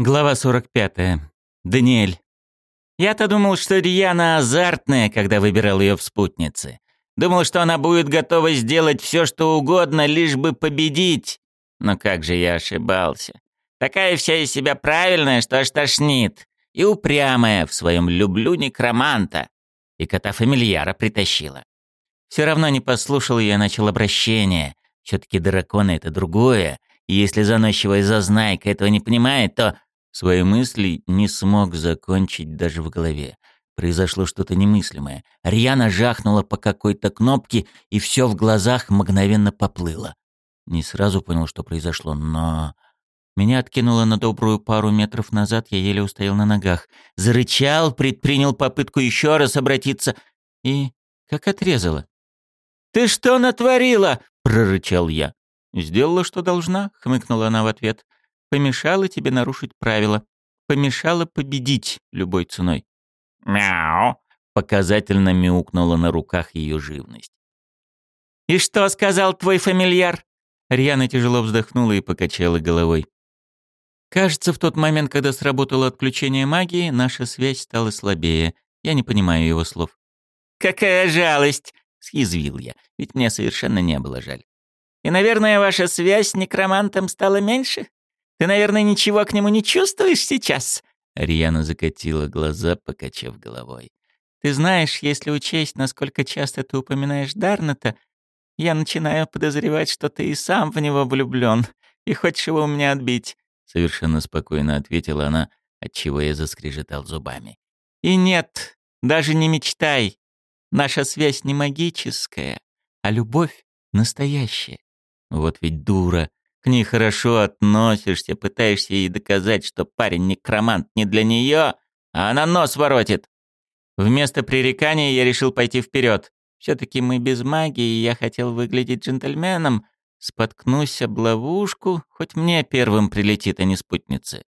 Глава 45. Даниэль. Я-то думал, что Рьяна азартная, когда выбирал ее в спутнице. Думал, что она будет готова сделать все, что угодно, лишь бы победить. Но как же я ошибался. Такая вся из себя правильная, что аж тошнит. И упрямая в своем «люблю некроманта». И кота-фамильяра притащила. Все равно не послушал я, начал обращение. Все-таки драконы — это другое. И если заносчивая зазнайка этого не понимает, то Свои мысли не смог закончить даже в голове. Произошло что-то немыслимое. Рьяна жахнула по какой-то кнопке, и все в глазах мгновенно поплыло. Не сразу понял, что произошло, но... Меня откинуло на добрую пару метров назад, я еле устоял на ногах. Зарычал, предпринял попытку еще раз обратиться и... как отрезало. «Ты что натворила?» — прорычал я. «Сделала, что должна», — хмыкнула она в ответ помешало тебе нарушить правила, помешало победить любой ценой. «Мяу!» — показательно мяукнула на руках ее живность. «И что сказал твой фамильяр?» Рьяна тяжело вздохнула и покачала головой. Кажется, в тот момент, когда сработало отключение магии, наша связь стала слабее. Я не понимаю его слов. «Какая жалость!» — съязвил я, ведь мне совершенно не было жаль. «И, наверное, ваша связь с некромантом стала меньше?» Ты, наверное, ничего к нему не чувствуешь сейчас?» Риана закатила глаза, покачав головой. «Ты знаешь, если учесть, насколько часто ты упоминаешь Дарната, я начинаю подозревать, что ты и сам в него влюблён и хочешь его у меня отбить», — совершенно спокойно ответила она, отчего я заскрежетал зубами. «И нет, даже не мечтай. Наша связь не магическая, а любовь настоящая. Вот ведь дура, к ней хорошо относишься, пытаешься ей доказать, что парень некромант не для нее, а она нос воротит. Вместо пререкания я решил пойти вперед. Все-таки мы без магии, и я хотел выглядеть джентльменом. Споткнусь об ловушку, хоть мне первым прилетит, а не спутнице.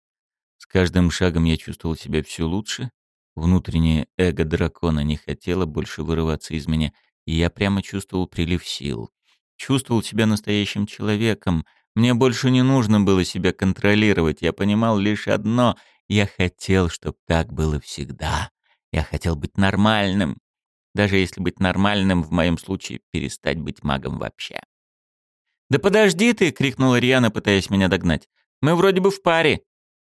С каждым шагом я чувствовал себя все лучше. Внутреннее эго дракона не хотело больше вырываться из меня, и я прямо чувствовал прилив сил. Чувствовал себя настоящим человеком, мне больше не нужно было себя контролировать. Я понимал лишь одно — я хотел, чтобы так было всегда. Я хотел быть нормальным. Даже если быть нормальным, в моем случае перестать быть магом вообще. «Да подожди ты!» — крикнула Риана, пытаясь меня догнать. «Мы вроде бы в паре.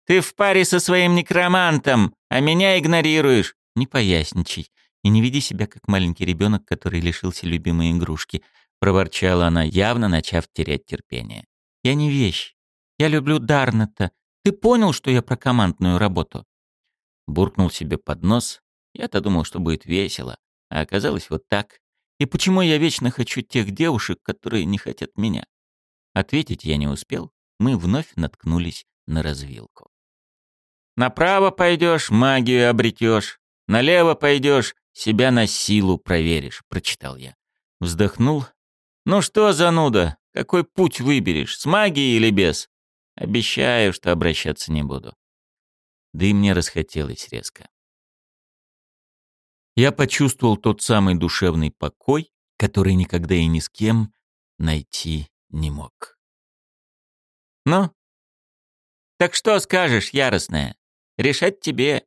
Ты в паре со своим некромантом, а меня игнорируешь. Не поясничай и не веди себя как маленький ребенок, который лишился любимой игрушки», — проворчала она, явно начав терять терпение. Я не вещь. Я люблю Дарнета. Ты понял, что я про командную работу?» Буркнул себе под нос. Я-то думал, что будет весело. А оказалось вот так. И почему я вечно хочу тех девушек, которые не хотят меня? Ответить я не успел. Мы вновь наткнулись на развилку. «Направо пойдешь, магию обретешь. Налево пойдешь, себя на силу проверишь», — прочитал я. Вздохнул. «Ну что, зануда, какой путь выберешь, с магией или без? Обещаю, что обращаться не буду. Да и мне расхотелось резко. Я почувствовал тот самый душевный покой, который никогда и ни с кем найти не мог. «Ну? Так что скажешь, яростная? Решать тебе.